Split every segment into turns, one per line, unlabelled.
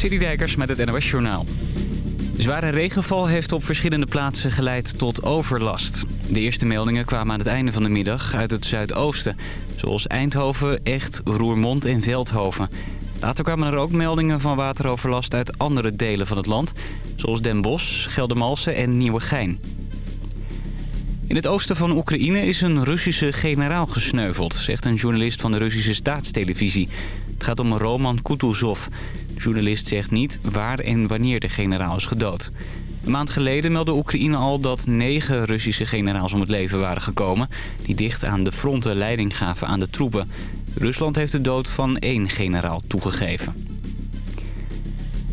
Dijkers met het NOS Journaal. Zware regenval heeft op verschillende plaatsen geleid tot overlast. De eerste meldingen kwamen aan het einde van de middag uit het zuidoosten. Zoals Eindhoven, Echt, Roermond en Veldhoven. Later kwamen er ook meldingen van wateroverlast uit andere delen van het land. Zoals Den Bosch, Geldermalsen en Nieuwegein. In het oosten van Oekraïne is een Russische generaal gesneuveld... zegt een journalist van de Russische staatstelevisie. Het gaat om Roman Kutuzov. Journalist zegt niet waar en wanneer de generaal is gedood. Een maand geleden meldde Oekraïne al dat negen Russische generaals om het leven waren gekomen... die dicht aan de fronten leiding gaven aan de troepen. Rusland heeft de dood van één generaal toegegeven.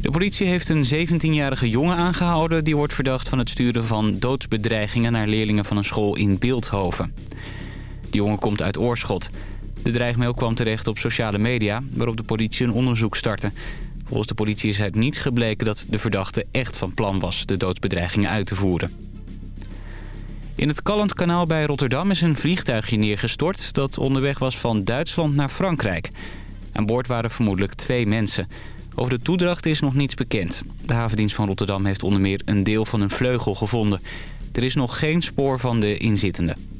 De politie heeft een 17-jarige jongen aangehouden... die wordt verdacht van het sturen van doodsbedreigingen... naar leerlingen van een school in Beeldhoven. De jongen komt uit Oorschot. De dreigmail kwam terecht op sociale media... waarop de politie een onderzoek startte. Volgens de politie is uit niets gebleken dat de verdachte echt van plan was... de doodsbedreigingen uit te voeren. In het Kanaal bij Rotterdam is een vliegtuigje neergestort... dat onderweg was van Duitsland naar Frankrijk. Aan boord waren vermoedelijk twee mensen... Over de toedracht is nog niets bekend. De havendienst van Rotterdam heeft onder meer een deel van een vleugel gevonden. Er is nog geen spoor van de inzittenden.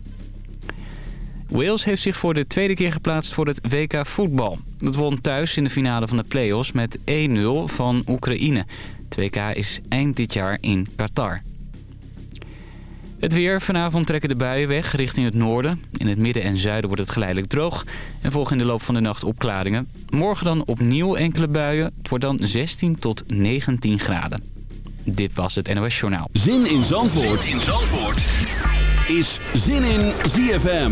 Wales heeft zich voor de tweede keer geplaatst voor het WK voetbal. Dat won thuis in de finale van de play-offs met 1-0 van Oekraïne. Het WK is eind dit jaar in Qatar. Het weer. Vanavond trekken de buien weg richting het noorden. In het midden en zuiden wordt het geleidelijk droog. En volgen in de loop van de nacht opklaringen. Morgen dan opnieuw enkele buien. Het wordt dan 16 tot 19 graden. Dit was het NOS Journaal.
Zin in Zandvoort, zin in Zandvoort. is Zin in ZFM.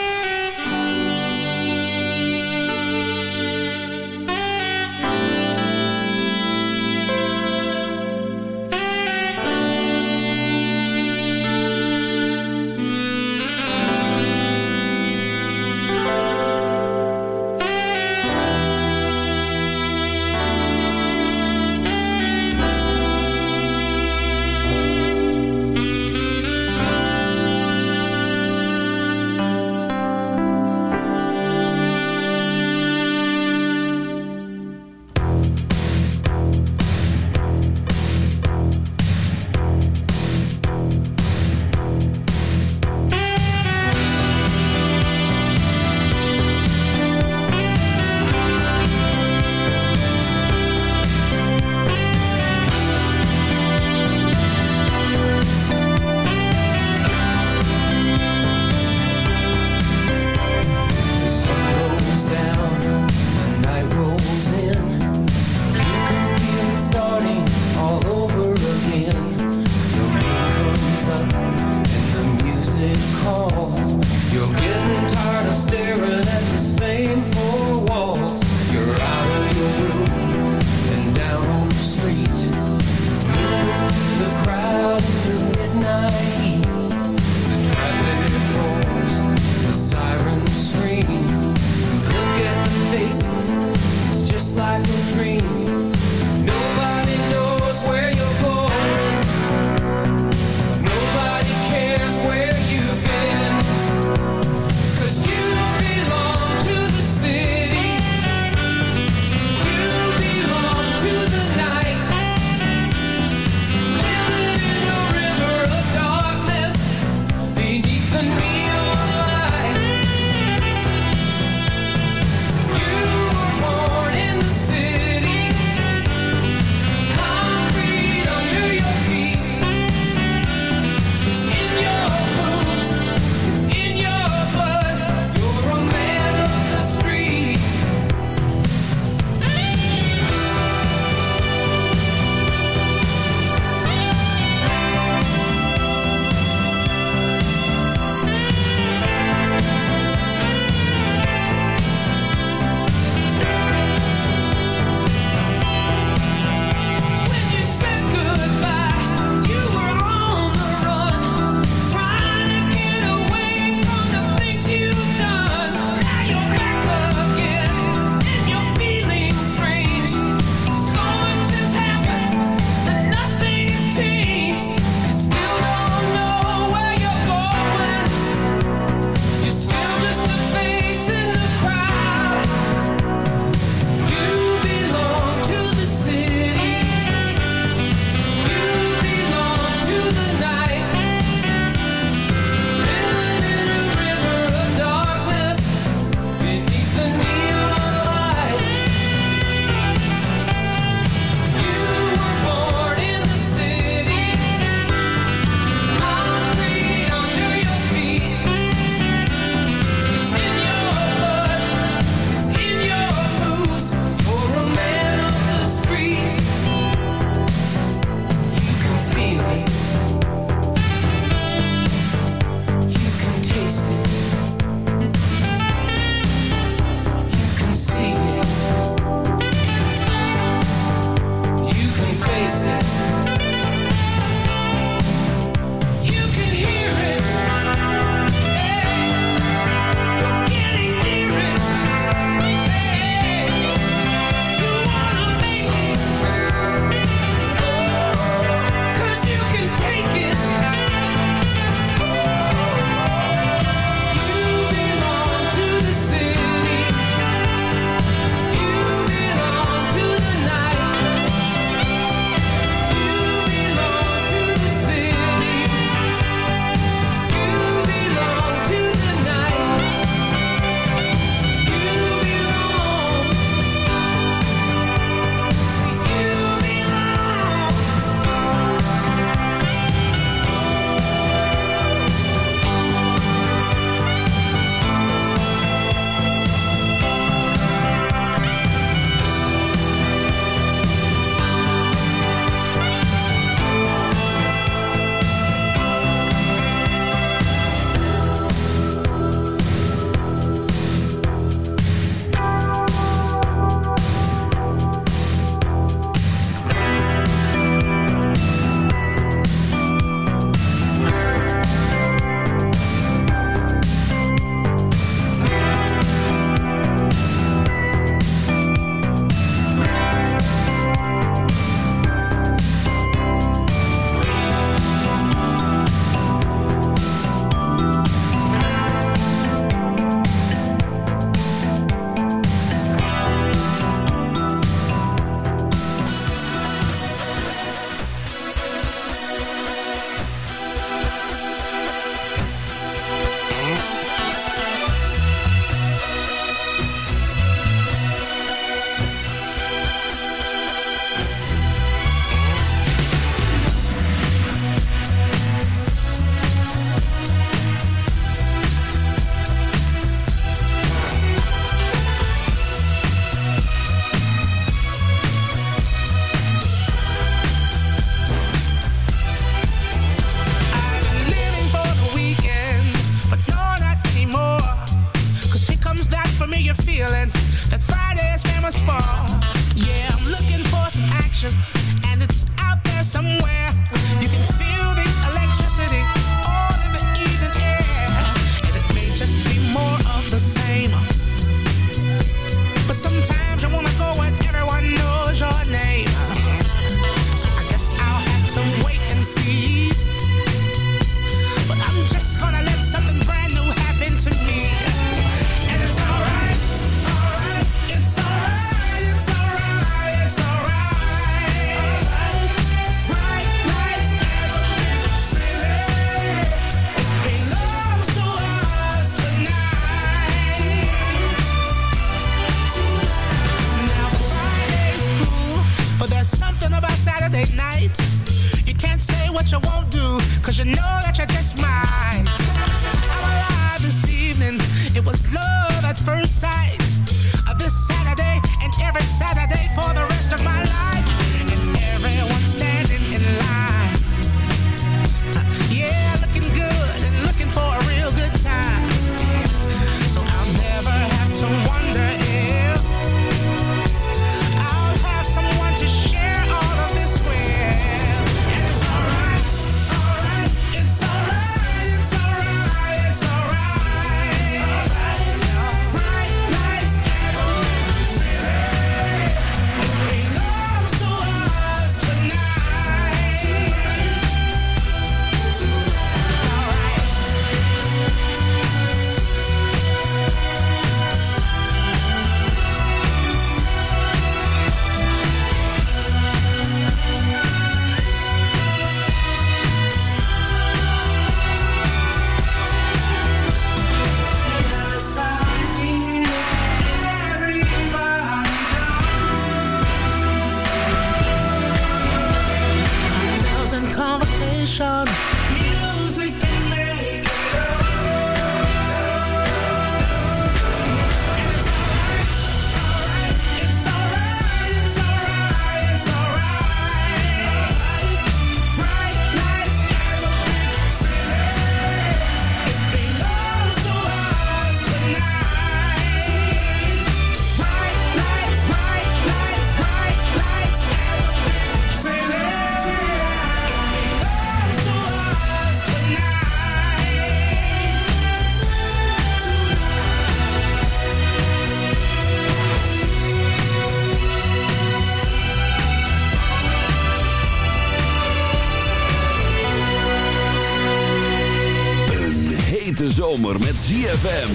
ZFM.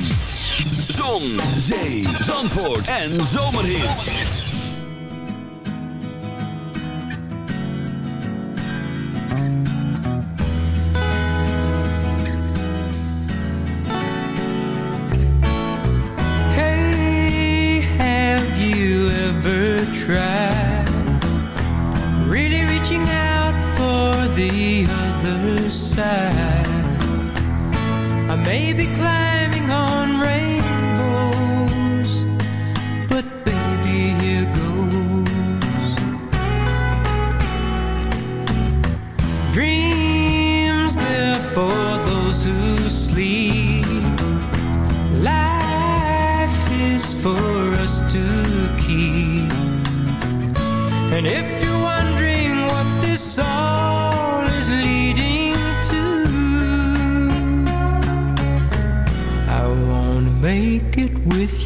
Zon, zee, zandvoort en zomerhit.
Hey, have you ever tried really reaching out for the other side? A may be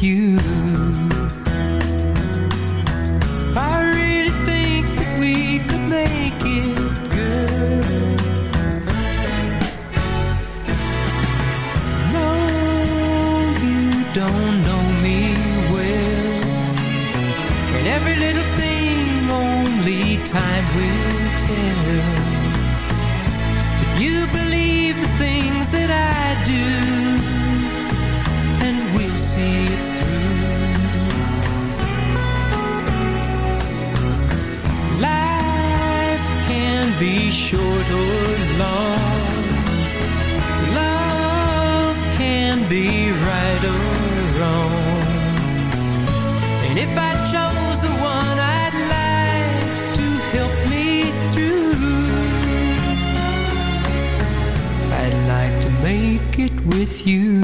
you. it with you.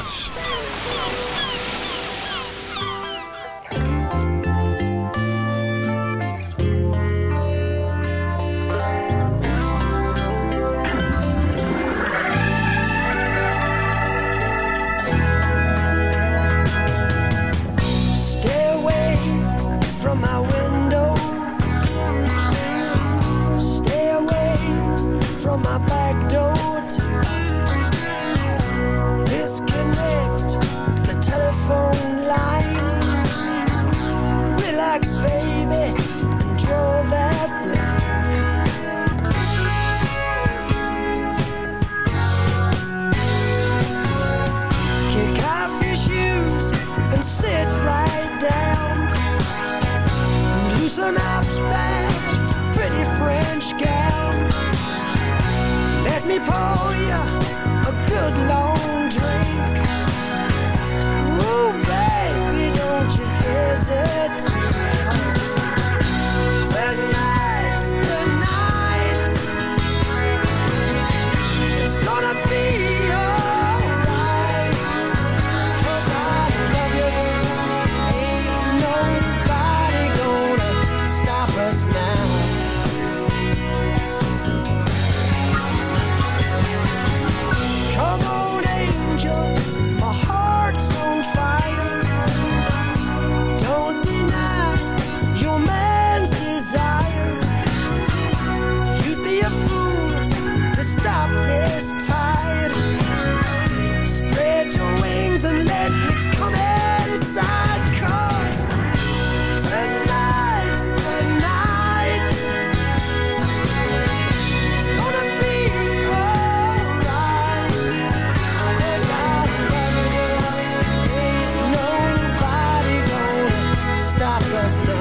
faster.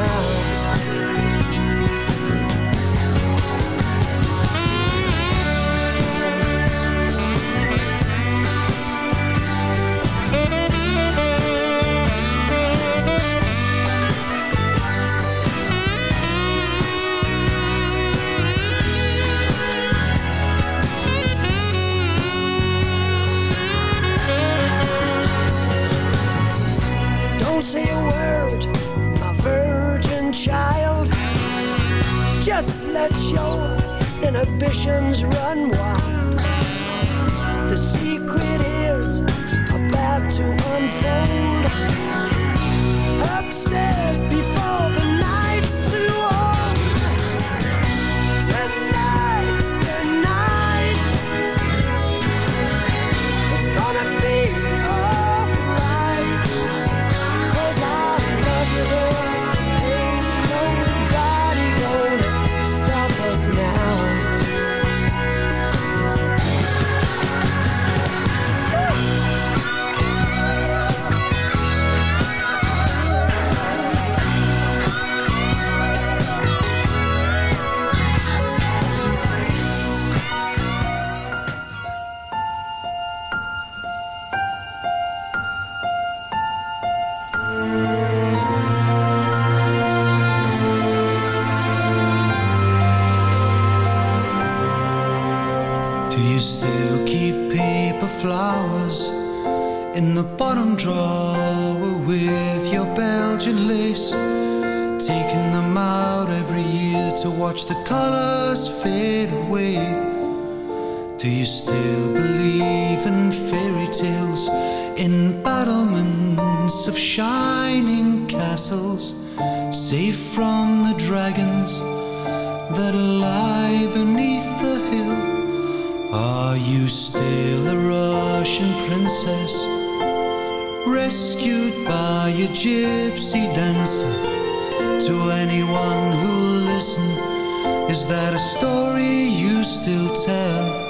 still believe in fairy tales, in battlements of shining castles, safe from the dragons that lie beneath the hill. Are you still a Russian princess, rescued by a gypsy dancer? To anyone who'll listen, is that a story you still tell?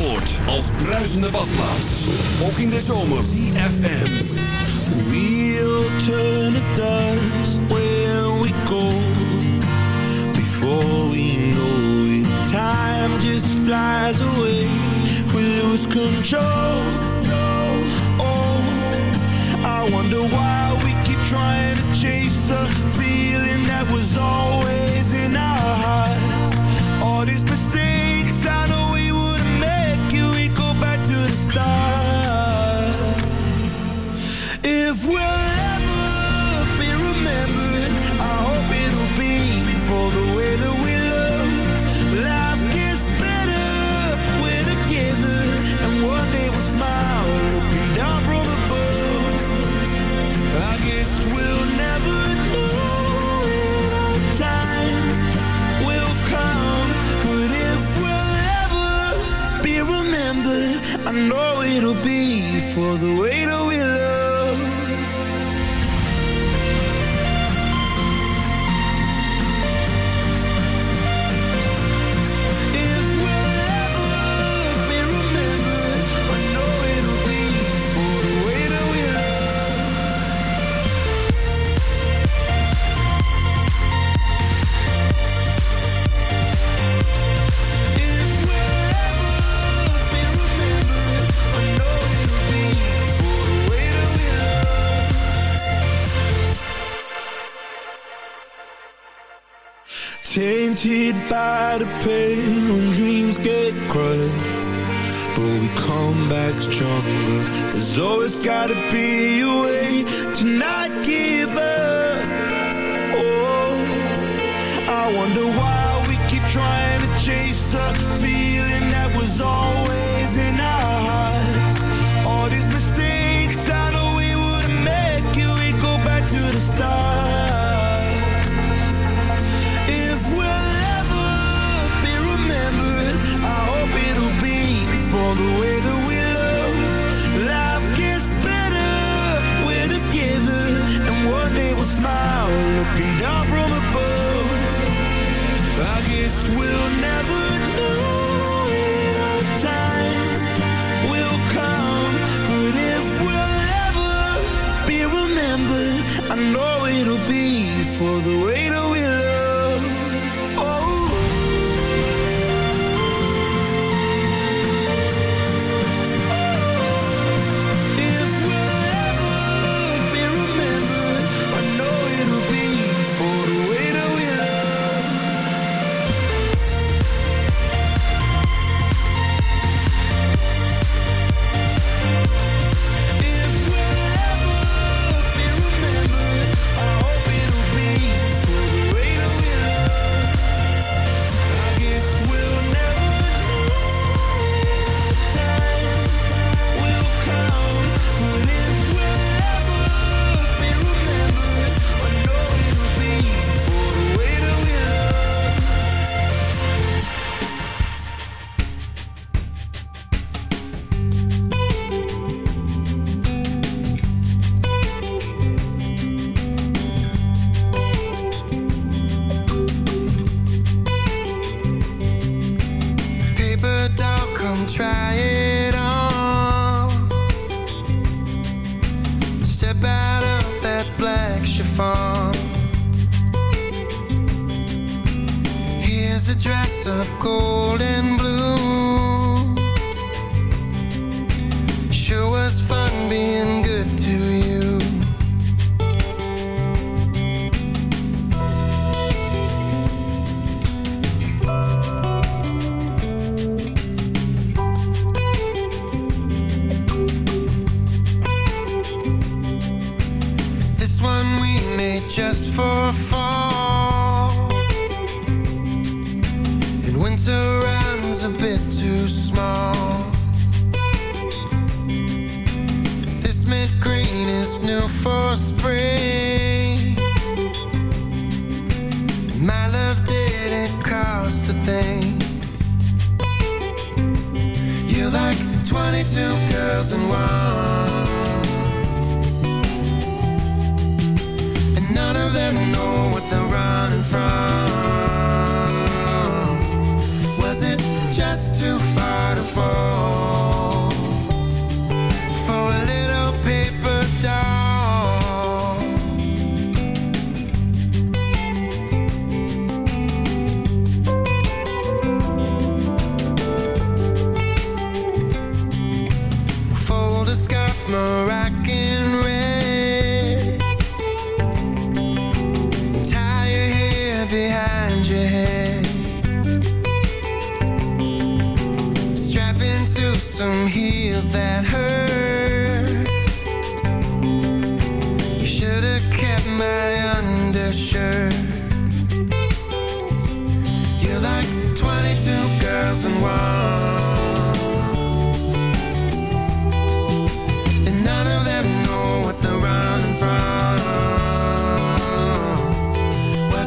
Zandvoort als bruisende badplaats. Ook in de zomer. CFM.
We'll turn the dust where we go. Before we know it, time just flies away. We lose control. Oh, I wonder why we keep trying to chase a feeling that was always pain when dreams get crushed. But we come back stronger. There's always gotta be a way
Tonight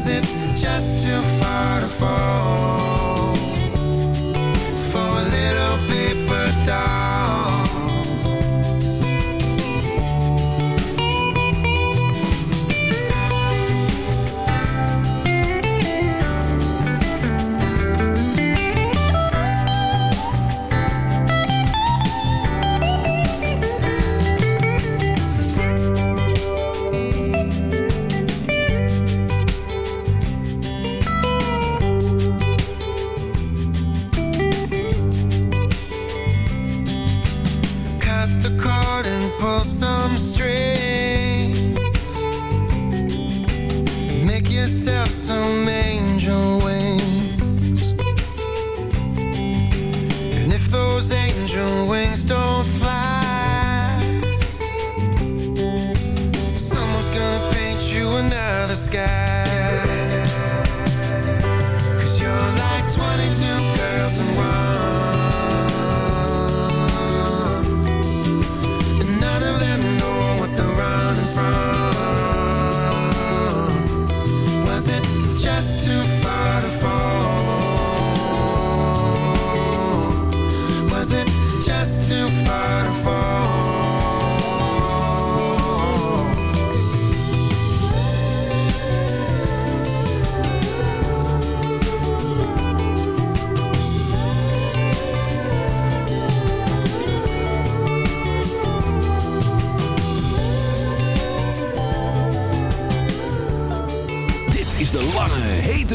is it just too far to fall?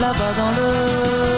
là-bas dans le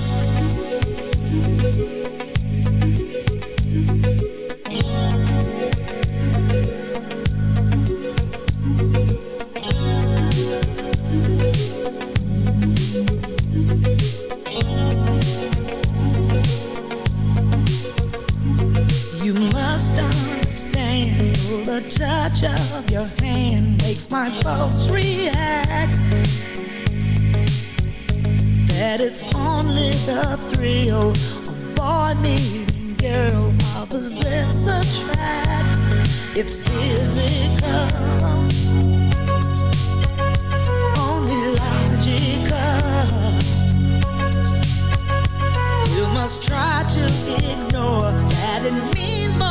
Only the thrill of boy meeting girl opposites attract. It's physical, only logical. You must try to ignore that it means more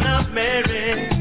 son
of Mary.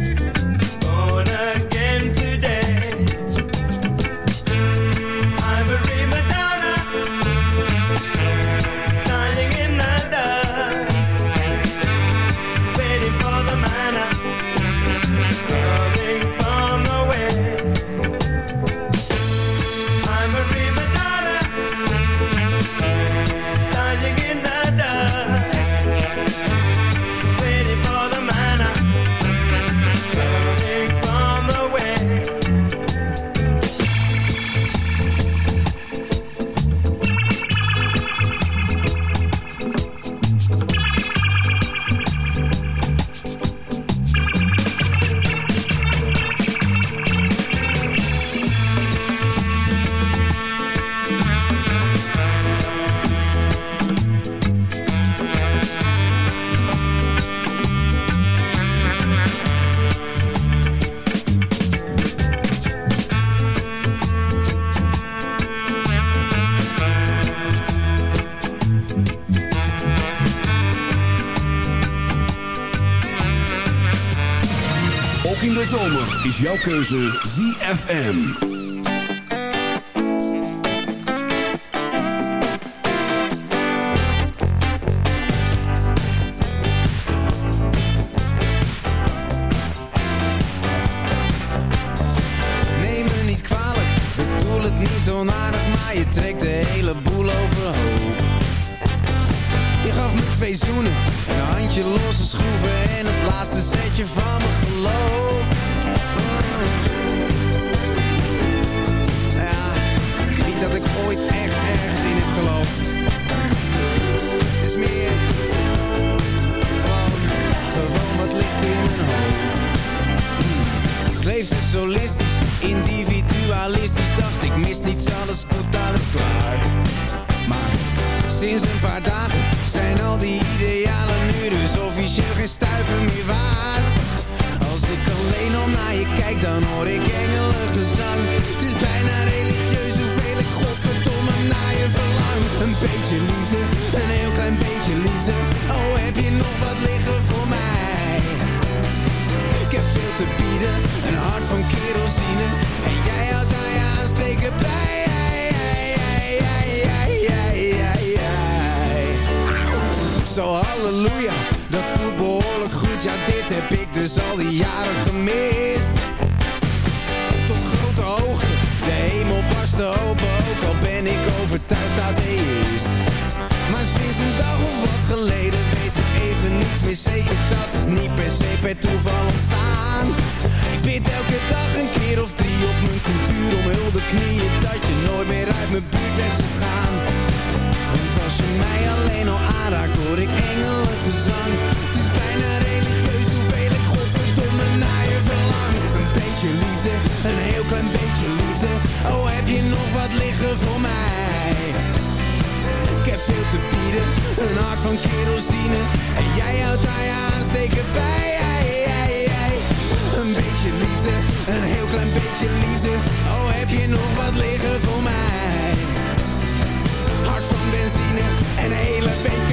Jouw keuze ZFM.
Zijn al die idealen nu Dus officieel geen stuiver meer waard. Als ik alleen al naar je kijk, dan hoor ik niet per se per toeval ontstaan. Ik bid elke dag een keer of drie op mijn cultuur om hulde knieën Dat je nooit meer uit mijn buurt bent zou gaan. Want als je mij alleen al aanraakt hoor ik engelengezang. Het is bijna religieus hoeveel ik godverdomme naar je verlang. Een beetje liefde, een heel klein beetje liefde. Oh heb je nog wat liggen voor mij heb veel te bieden, een hart van kerosine. En jij houdt aan je aansteken bij. Ei, ei. Een beetje liefde, een heel klein beetje liefde. Oh, heb je nog wat liggen voor mij? Hart van benzine. En een hele beker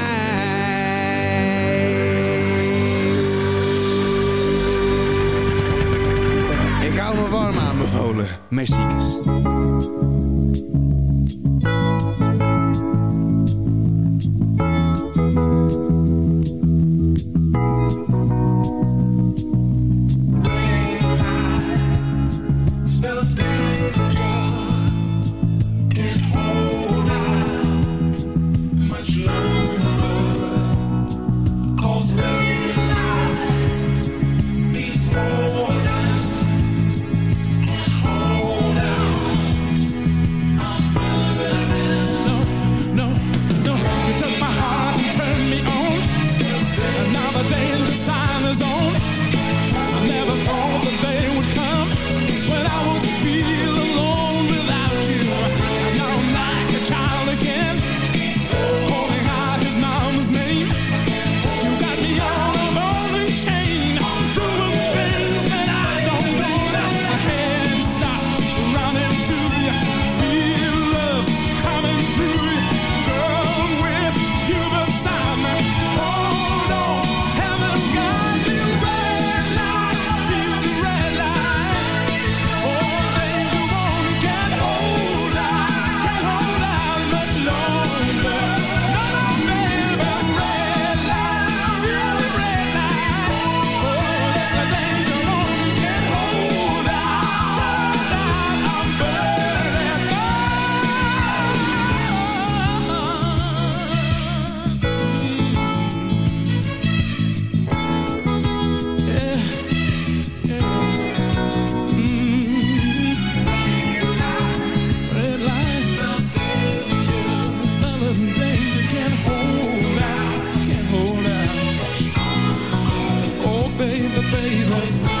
aanbevolen,
baby,
baby.